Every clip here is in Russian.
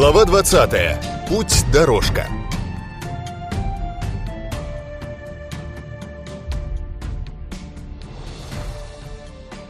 Глава 20. Путь-дорожка.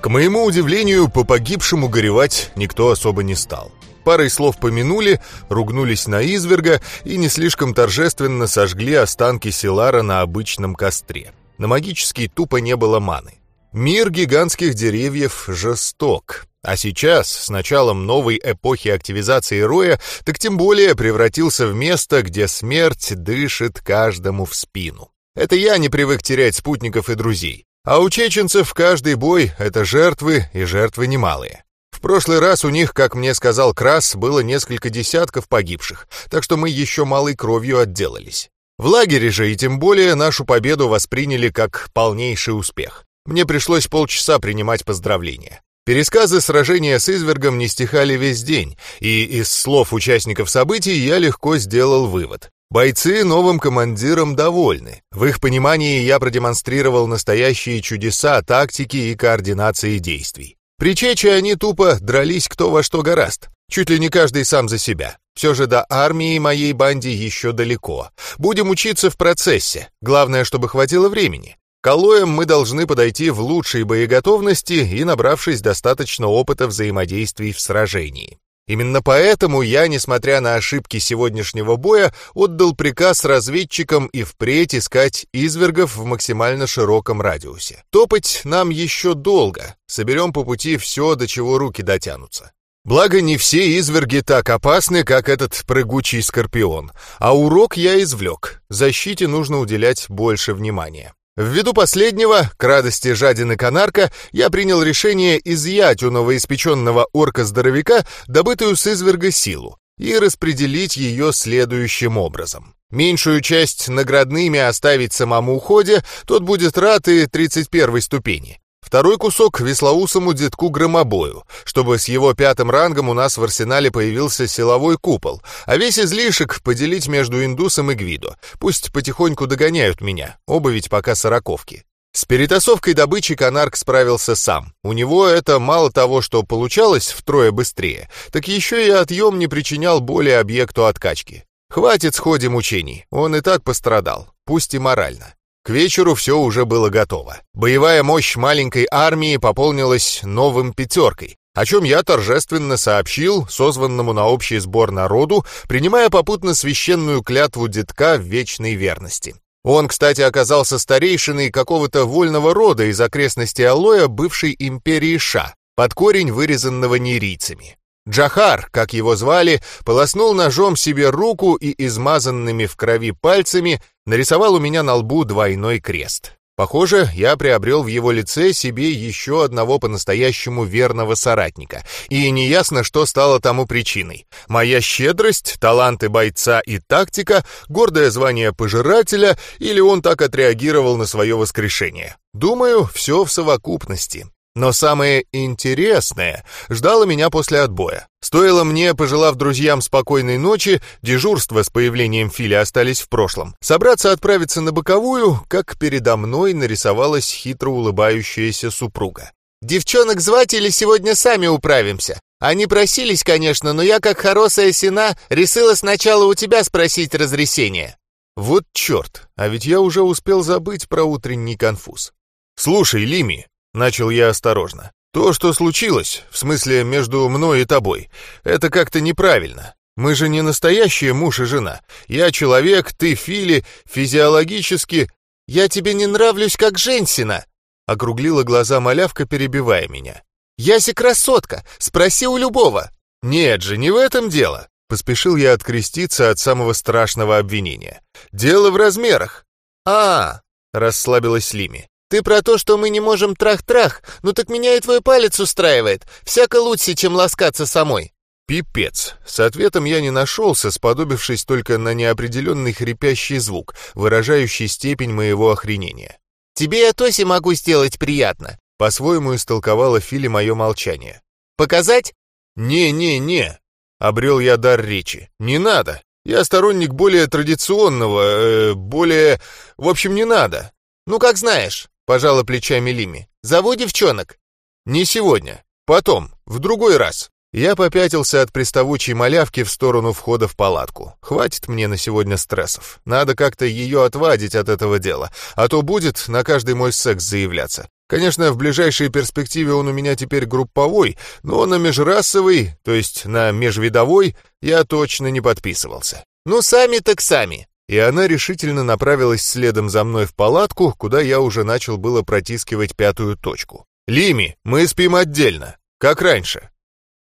К моему удивлению, по погибшему горевать никто особо не стал. Парой слов помянули, ругнулись на изверга и не слишком торжественно сожгли останки Силара на обычном костре. На магический тупо не было маны. Мир гигантских деревьев жесток. А сейчас, с началом новой эпохи активизации Роя, так тем более превратился в место, где смерть дышит каждому в спину. Это я не привык терять спутников и друзей. А у чеченцев каждый бой — это жертвы, и жертвы немалые. В прошлый раз у них, как мне сказал Крас, было несколько десятков погибших, так что мы еще малой кровью отделались. В лагере же и тем более нашу победу восприняли как полнейший успех. Мне пришлось полчаса принимать поздравления. Пересказы сражения с извергом не стихали весь день, и из слов участников событий я легко сделал вывод. Бойцы новым командиром довольны. В их понимании я продемонстрировал настоящие чудеса тактики и координации действий. При Чече они тупо дрались кто во что гораст. Чуть ли не каждый сам за себя. Все же до армии моей банде еще далеко. Будем учиться в процессе. Главное, чтобы хватило времени. К алоям мы должны подойти в лучшей боеготовности и набравшись достаточно опыта взаимодействий в сражении. Именно поэтому я, несмотря на ошибки сегодняшнего боя, отдал приказ разведчикам и впредь искать извергов в максимально широком радиусе. Топать нам еще долго, соберем по пути все, до чего руки дотянутся. Благо, не все изверги так опасны, как этот прыгучий скорпион, а урок я извлек, защите нужно уделять больше внимания. Ввиду последнего, к радости жадины Канарка, я принял решение изъять у новоиспеченного орка-здоровяка добытую с изверга силу и распределить ее следующим образом. Меньшую часть наградными оставить самому уходе, тот будет рад и 31 ступени. Второй кусок веслоусому детку громобою, чтобы с его пятым рангом у нас в арсенале появился силовой купол, а весь излишек поделить между индусом и гвидо. Пусть потихоньку догоняют меня, оба ведь пока сороковки. С перетасовкой добычи Канарк справился сам. У него это мало того, что получалось втрое быстрее, так еще и отъем не причинял боли объекту откачки. Хватит сходе мучений, он и так пострадал, пусть и морально. К вечеру все уже было готово. Боевая мощь маленькой армии пополнилась новым пятеркой, о чем я торжественно сообщил созванному на общий сбор народу, принимая попутно священную клятву детка в вечной верности. Он, кстати, оказался старейшиной какого-то вольного рода из окрестностей Алоя бывшей империи Ша, под корень вырезанного нерийцами. Джахар, как его звали, полоснул ножом себе руку и измазанными в крови пальцами нарисовал у меня на лбу двойной крест. Похоже, я приобрел в его лице себе еще одного по-настоящему верного соратника, и неясно, что стало тому причиной. Моя щедрость, таланты бойца и тактика, гордое звание пожирателя, или он так отреагировал на свое воскрешение. Думаю, все в совокупности. Но самое интересное ждало меня после отбоя. Стоило мне, пожелав друзьям спокойной ночи, дежурство с появлением Филя остались в прошлом, собраться отправиться на боковую, как передо мной нарисовалась хитро улыбающаяся супруга. «Девчонок звать или сегодня сами управимся? Они просились, конечно, но я, как хорошая сена, решила сначала у тебя спросить разрешение». Вот черт, а ведь я уже успел забыть про утренний конфуз. «Слушай, Лими, Начал я осторожно. «То, что случилось, в смысле между мной и тобой, это как-то неправильно. Мы же не настоящие муж и жена. Я человек, ты Фили, физиологически...» «Я тебе не нравлюсь как женщина!» Округлила глаза малявка, перебивая меня. «Яси красотка! Спроси у любого!» «Нет же, не в этом дело!» Поспешил я откреститься от самого страшного обвинения. «Дело в размерах!» «А, — расслабилась Лими. «Ты про то, что мы не можем трах-трах? Ну так меня и твой палец устраивает. Всяко лучше, чем ласкаться самой». Пипец. С ответом я не нашелся, сподобившись только на неопределенный хрипящий звук, выражающий степень моего охренения. «Тебе я Тоси могу сделать приятно», — по-своему истолковала Фили мое молчание. «Показать?» «Не-не-не», — обрел я дар речи. «Не надо. Я сторонник более традиционного, э, более... В общем, не надо». «Ну, как знаешь». Пожала плечами Лими. «Зову девчонок». «Не сегодня. Потом. В другой раз». Я попятился от приставучей малявки в сторону входа в палатку. Хватит мне на сегодня стрессов. Надо как-то ее отвадить от этого дела, а то будет на каждый мой секс заявляться. Конечно, в ближайшей перспективе он у меня теперь групповой, но на межрасовый, то есть на межвидовой, я точно не подписывался. «Ну, сами так сами!» И она решительно направилась следом за мной в палатку, куда я уже начал было протискивать пятую точку. «Лими, мы спим отдельно, как раньше».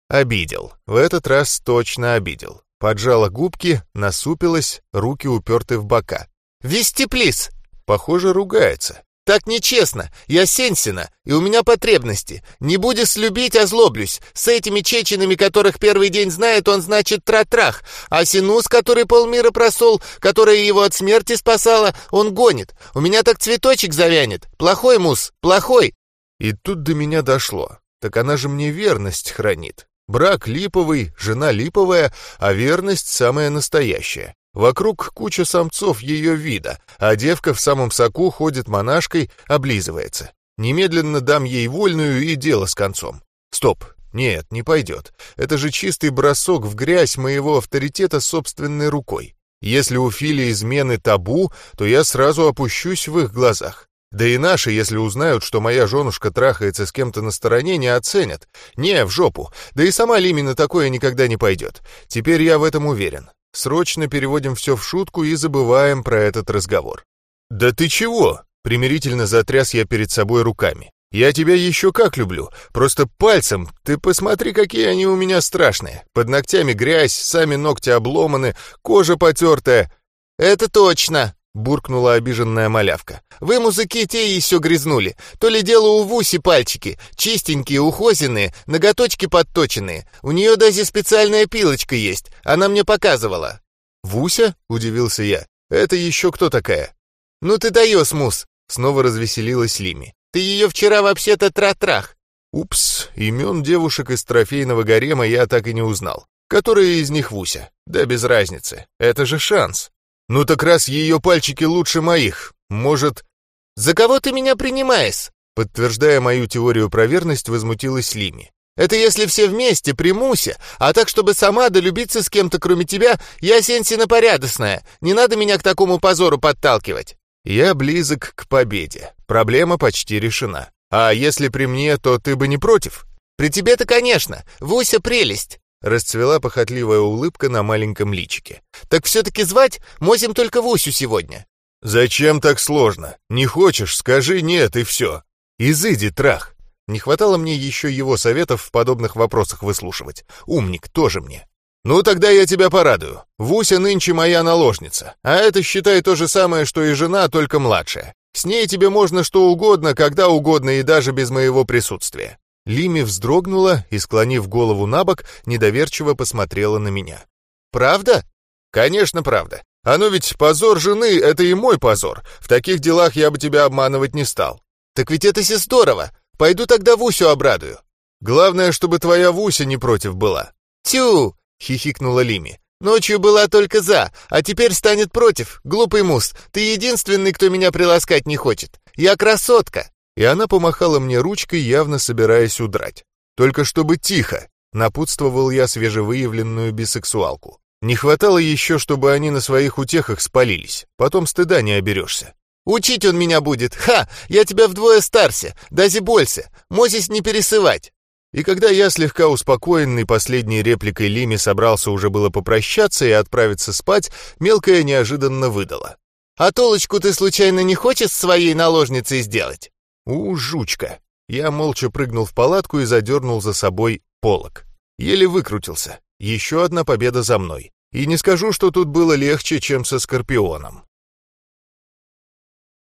Обидел. В этот раз точно обидел. Поджала губки, насупилась, руки уперты в бока. «Вести плиз!» Похоже, ругается. «Так нечестно. Я Сенсина, и у меня потребности. Не будешь любить, озлоблюсь. С этими чеченами, которых первый день знает, он значит тратрах. А Синус, который полмира просол, которая его от смерти спасала, он гонит. У меня так цветочек завянет. Плохой мус, плохой». И тут до меня дошло. Так она же мне верность хранит. Брак липовый, жена липовая, а верность самая настоящая. Вокруг куча самцов ее вида, а девка в самом соку ходит монашкой, облизывается. Немедленно дам ей вольную и дело с концом. Стоп, нет, не пойдет. Это же чистый бросок в грязь моего авторитета собственной рукой. Если у Фили измены табу, то я сразу опущусь в их глазах. Да и наши, если узнают, что моя женушка трахается с кем-то на стороне, не оценят. Не, в жопу. Да и сама Лимина такое никогда не пойдет. Теперь я в этом уверен. Срочно переводим все в шутку и забываем про этот разговор. «Да ты чего?» — примирительно затряс я перед собой руками. «Я тебя еще как люблю. Просто пальцем. Ты посмотри, какие они у меня страшные. Под ногтями грязь, сами ногти обломаны, кожа потертая». «Это точно!» — буркнула обиженная малявка. «Вы, музыки, те еще грязнули. То ли дело у Вуси пальчики. Чистенькие, ухозенные, ноготочки подточенные. У нее даже специальная пилочка есть. Она мне показывала». «Вуся?» — удивился я. «Это еще кто такая?» «Ну ты даешь, Мус!» — снова развеселилась Лими. «Ты ее вчера вообще-то тратрах!» Упс, имен девушек из трофейного гарема я так и не узнал. Которая из них Вуся? Да без разницы. Это же шанс. «Ну так раз ее пальчики лучше моих, может...» «За кого ты меня принимаешь?» Подтверждая мою теорию про верность, возмутилась Лими. «Это если все вместе, примуся, а так, чтобы сама долюбиться с кем-то кроме тебя, я Сенсина порядочная, не надо меня к такому позору подталкивать». «Я близок к победе, проблема почти решена. А если при мне, то ты бы не против?» «При тебе-то, конечно, Вуся прелесть. Расцвела похотливая улыбка на маленьком личике. «Так все-таки звать? Мозим только Вусю сегодня». «Зачем так сложно? Не хочешь, скажи нет, и все. Изыди, трах». Не хватало мне еще его советов в подобных вопросах выслушивать. Умник тоже мне. «Ну, тогда я тебя порадую. Вуся нынче моя наложница. А это, считай, то же самое, что и жена, только младшая. С ней тебе можно что угодно, когда угодно и даже без моего присутствия. Лими вздрогнула и, склонив голову на бок, недоверчиво посмотрела на меня. «Правда?» «Конечно, правда. А ну ведь позор жены — это и мой позор. В таких делах я бы тебя обманывать не стал». «Так ведь это все здорово. Пойду тогда Вусю обрадую». «Главное, чтобы твоя Вуся не против была». «Тю!» — хихикнула Лими. «Ночью была только за, а теперь станет против. Глупый мус, ты единственный, кто меня приласкать не хочет. Я красотка!» И она помахала мне ручкой, явно собираясь удрать. «Только чтобы тихо!» — напутствовал я свежевыявленную бисексуалку. «Не хватало еще, чтобы они на своих утехах спалились. Потом стыда не оберешься». «Учить он меня будет! Ха! Я тебя вдвое старше, даже больше! Мозись не пересывать!» И когда я, слегка успокоенный последней репликой Лими, собрался уже было попрощаться и отправиться спать, мелкая неожиданно выдала. «А толочку ты случайно не хочешь своей наложницей сделать?» У, жучка! Я молча прыгнул в палатку и задернул за собой полок. Еле выкрутился. Еще одна победа за мной. И не скажу, что тут было легче, чем со Скорпионом.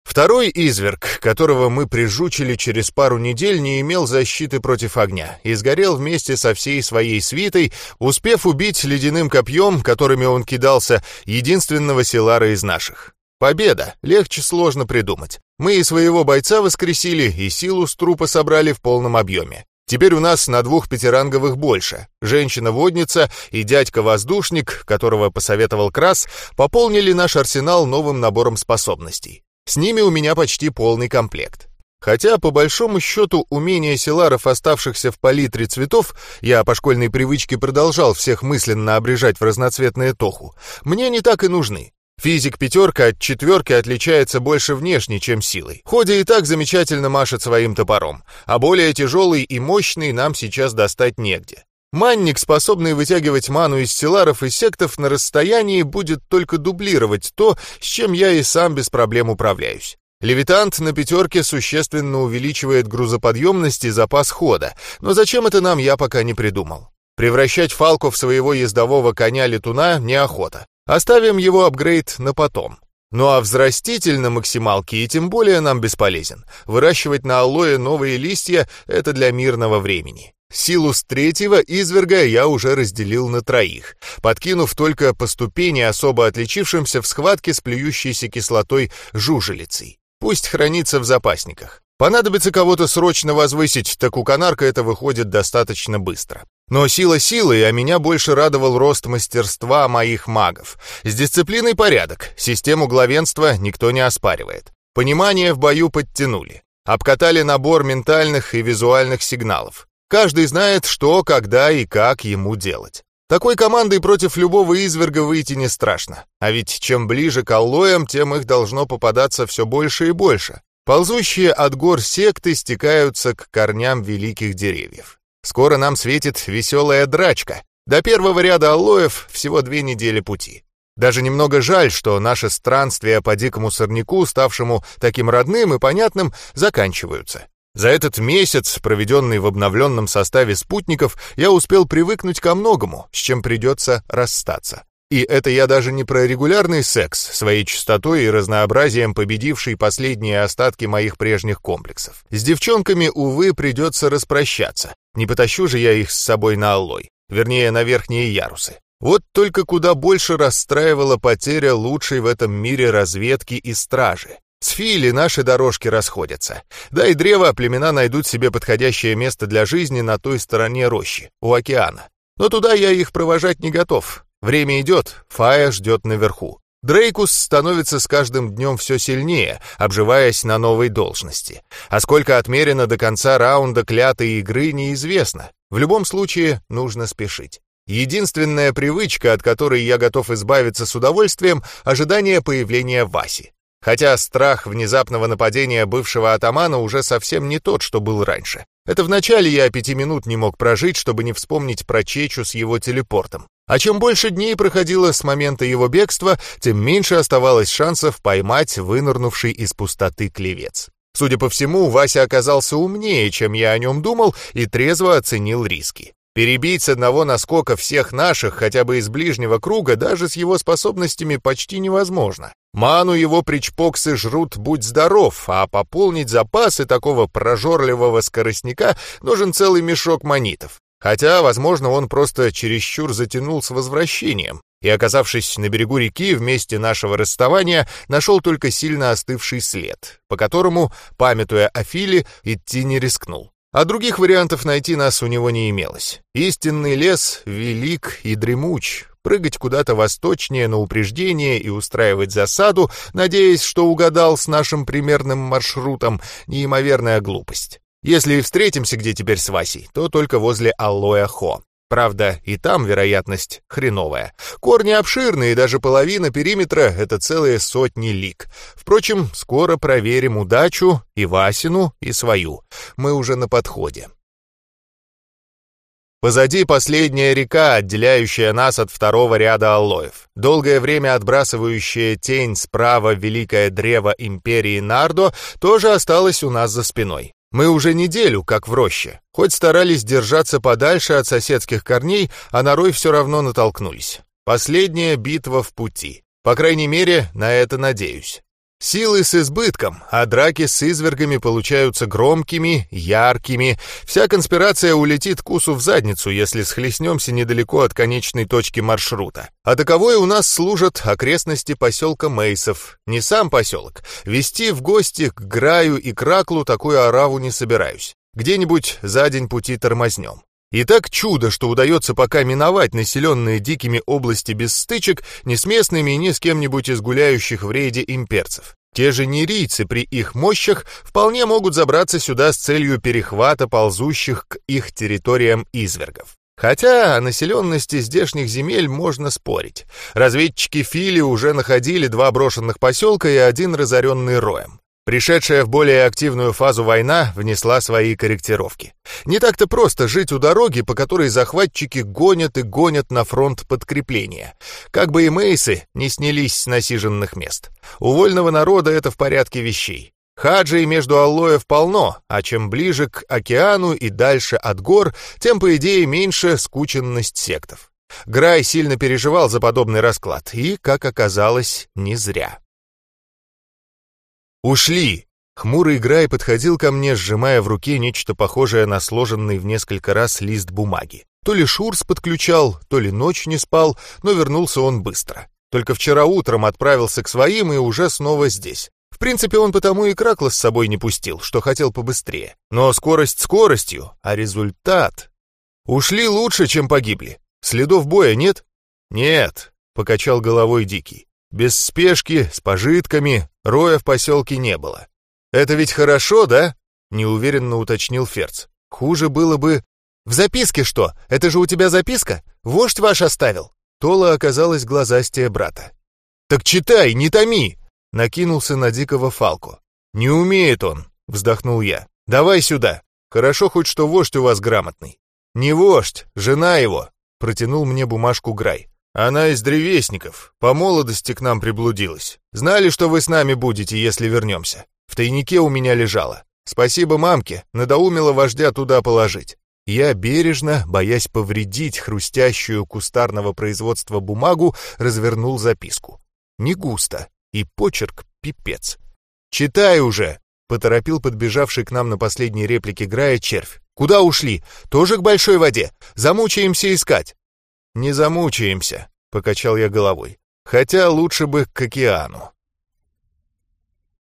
Второй изверг, которого мы прижучили через пару недель, не имел защиты против огня и сгорел вместе со всей своей свитой, успев убить ледяным копьем, которыми он кидался, единственного селара из наших. Победа! Легче сложно придумать. Мы и своего бойца воскресили, и силу с трупа собрали в полном объеме. Теперь у нас на двух пятиранговых больше. Женщина-водница и дядька-воздушник, которого посоветовал Крас, пополнили наш арсенал новым набором способностей. С ними у меня почти полный комплект. Хотя, по большому счету, умения селаров, оставшихся в палитре цветов, я по школьной привычке продолжал всех мысленно обрежать в разноцветные тоху, мне не так и нужны. Физик пятерка от четверки отличается больше внешне, чем силой. Ходя и так замечательно машет своим топором, а более тяжелый и мощный нам сейчас достать негде. Манник, способный вытягивать ману из селаров и сектов на расстоянии, будет только дублировать то, с чем я и сам без проблем управляюсь. Левитант на пятерке существенно увеличивает грузоподъемность и запас хода, но зачем это нам, я пока не придумал. Превращать Фалку в своего ездового коня-летуна неохота. Оставим его апгрейд на потом. Ну а взраститель на максималке и тем более нам бесполезен. Выращивать на аллое новые листья — это для мирного времени. Силу с третьего изверга я уже разделил на троих, подкинув только по ступени особо отличившимся в схватке с плюющейся кислотой жужелицей. Пусть хранится в запасниках. Понадобится кого-то срочно возвысить, так у канарка это выходит достаточно быстро. Но сила силой, а меня больше радовал рост мастерства моих магов. С дисциплиной порядок, систему главенства никто не оспаривает. Понимание в бою подтянули. Обкатали набор ментальных и визуальных сигналов. Каждый знает, что, когда и как ему делать. Такой командой против любого изверга выйти не страшно. А ведь чем ближе к аллоям, тем их должно попадаться все больше и больше. Ползущие от гор секты стекаются к корням великих деревьев. Скоро нам светит веселая драчка. До первого ряда аллоев всего две недели пути. Даже немного жаль, что наши странствия по дикому сорняку, ставшему таким родным и понятным, заканчиваются. За этот месяц, проведенный в обновленном составе спутников, я успел привыкнуть ко многому, с чем придется расстаться. И это я даже не про регулярный секс, своей частотой и разнообразием победивший последние остатки моих прежних комплексов. С девчонками, увы, придется распрощаться. Не потащу же я их с собой на аллой, вернее, на верхние ярусы. Вот только куда больше расстраивала потеря лучшей в этом мире разведки и стражи. С Фили наши дорожки расходятся. Да и древо племена найдут себе подходящее место для жизни на той стороне рощи, у океана. Но туда я их провожать не готов. Время идет, Фая ждет наверху. Дрейкус становится с каждым днем все сильнее, обживаясь на новой должности. А сколько отмерено до конца раунда клятой игры, неизвестно. В любом случае, нужно спешить. Единственная привычка, от которой я готов избавиться с удовольствием, ожидание появления Васи. Хотя страх внезапного нападения бывшего атамана уже совсем не тот, что был раньше. Это вначале я пяти минут не мог прожить, чтобы не вспомнить про Чечу с его телепортом. А чем больше дней проходило с момента его бегства, тем меньше оставалось шансов поймать вынырнувший из пустоты клевец. Судя по всему, Вася оказался умнее, чем я о нем думал, и трезво оценил риски. Перебить с одного наскока всех наших, хотя бы из ближнего круга, даже с его способностями почти невозможно. Ману его причпоксы жрут будь здоров, а пополнить запасы такого прожорливого скоростника нужен целый мешок монитов. Хотя, возможно, он просто чересчур затянул с возвращением, и, оказавшись на берегу реки в нашего расставания, нашел только сильно остывший след, по которому, памятуя о Филе, идти не рискнул. А других вариантов найти нас у него не имелось. Истинный лес велик и дремуч. Прыгать куда-то восточнее на упреждение и устраивать засаду, надеясь, что угадал с нашим примерным маршрутом, неимоверная глупость. Если и встретимся где теперь с Васей, то только возле Алоэ Хо. Правда, и там вероятность хреновая. Корни обширные, и даже половина периметра — это целые сотни лик. Впрочем, скоро проверим удачу и Васину, и свою. Мы уже на подходе. Позади последняя река, отделяющая нас от второго ряда аллоев. Долгое время отбрасывающая тень справа великое древо империи Нардо тоже осталось у нас за спиной. Мы уже неделю как в роще. Хоть старались держаться подальше от соседских корней, а на рой все равно натолкнулись. Последняя битва в пути. По крайней мере, на это надеюсь. Силы с избытком, а драки с извергами получаются громкими, яркими. Вся конспирация улетит кусу в задницу, если схлестнемся недалеко от конечной точки маршрута. А таковой у нас служат окрестности поселка Мейсов. Не сам поселок. Вести в гости к Граю и Краклу такую ораву не собираюсь. Где-нибудь за день пути тормознем. И так чудо, что удается пока миновать населенные дикими области без стычек ни с местными, ни с кем-нибудь из гуляющих в рейде имперцев. Те же нерийцы при их мощах вполне могут забраться сюда с целью перехвата ползущих к их территориям извергов. Хотя о населенности здешних земель можно спорить. Разведчики Фили уже находили два брошенных поселка и один разоренный роем. Пришедшая в более активную фазу война внесла свои корректировки. Не так-то просто жить у дороги, по которой захватчики гонят и гонят на фронт подкрепления. Как бы и мейсы не снялись с насиженных мест. У вольного народа это в порядке вещей. Хаджей между аллоев полно, а чем ближе к океану и дальше от гор, тем, по идее, меньше скученность сектов. Грай сильно переживал за подобный расклад, и, как оказалось, не зря. «Ушли!» Хмурый Грай подходил ко мне, сжимая в руке нечто похожее на сложенный в несколько раз лист бумаги. То ли Шурс подключал, то ли ночь не спал, но вернулся он быстро. Только вчера утром отправился к своим и уже снова здесь. В принципе, он потому и Кракла с собой не пустил, что хотел побыстрее. Но скорость скоростью, а результат... Ушли лучше, чем погибли. Следов боя нет? Нет, покачал головой Дикий. Без спешки, с пожитками, роя в поселке не было. Это ведь хорошо, да? Неуверенно уточнил Ферц. Хуже было бы... В записке что? Это же у тебя записка? Вождь ваш оставил. Тола оказалась глазастее брата. «Так читай, не томи!» Накинулся на дикого Фалку. «Не умеет он!» — вздохнул я. «Давай сюда! Хорошо хоть что вождь у вас грамотный». «Не вождь, жена его!» — протянул мне бумажку Грай. Она из древесников, по молодости к нам приблудилась. Знали, что вы с нами будете, если вернемся. В тайнике у меня лежала. Спасибо мамке, надоумила вождя туда положить. Я бережно, боясь повредить хрустящую кустарного производства бумагу, развернул записку. Не густо, и почерк пипец. «Читай уже!» — поторопил подбежавший к нам на последней реплике Грая червь. «Куда ушли? Тоже к большой воде? Замучаемся искать!» «Не замучаемся», — покачал я головой. «Хотя лучше бы к океану».